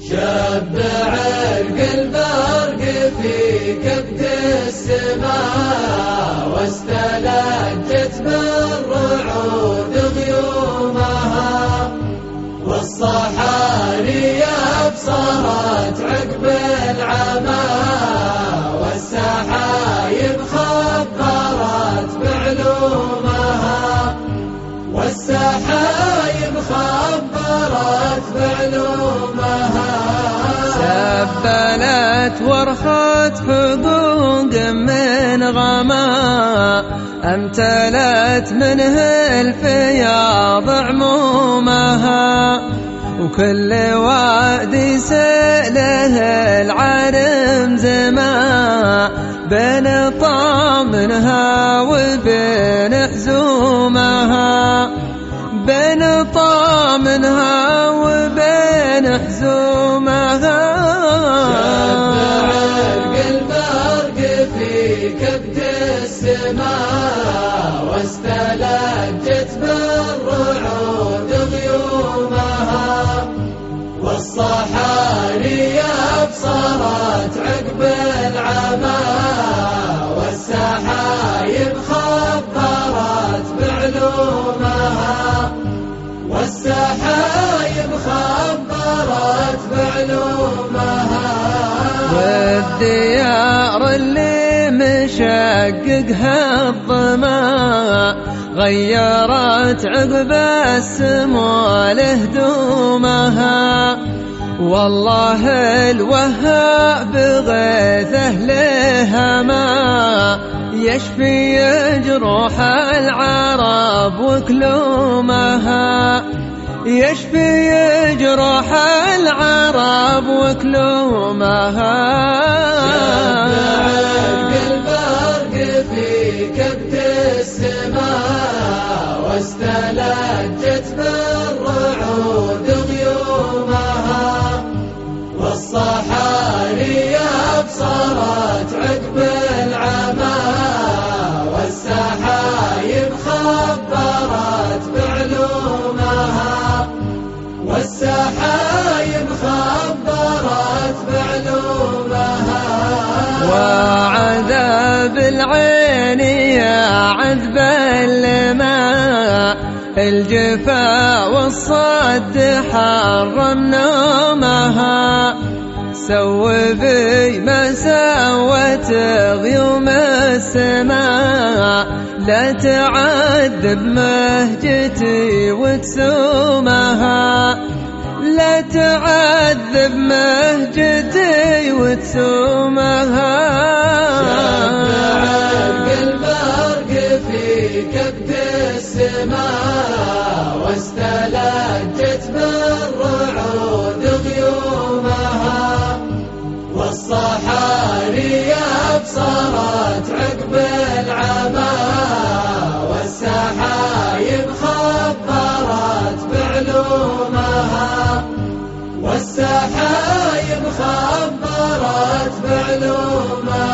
شب عرق البرق في كبد السماء واستلجت بالرعود غيومها. والصحاري أبصرت عقب العمى والسحايب خبرت بعلومها. والسحايب خبرت بعلومها سبلت ورخت حقوق من غما أمتلت منه الفياض عمومها. وكل وادي سأله العرم زما بين طامنها وبين حزومها بين طامنها وبين حزومها. عرق البرق في كبد واستلجت بالرعود غيومها والصحاري أبصرت عقب العمى والسحايب والديار اللي مشققها الظما غيرت عقب السمو لهدومها. والله الوهاب بغيثه لها ما يشفي جروح العرب وكلومها. يشفي جروح العرب وكلومها. البرق في السماء واستلجت بالرعود غيومها. وعذاب العين يا عذب الماء. الجفا والصد حرم نومها سو في ما سوت غيوم السماء. لا تعذب مهجتي وتسومها. لا تعذب مهجتي وتسومها عرق البرق في كبد السماء واستلجت بالرعود غيومها والصحاري ابصرت عقب العمى والسحايب خبرت بعلومها والسحايب خبرت بعلومها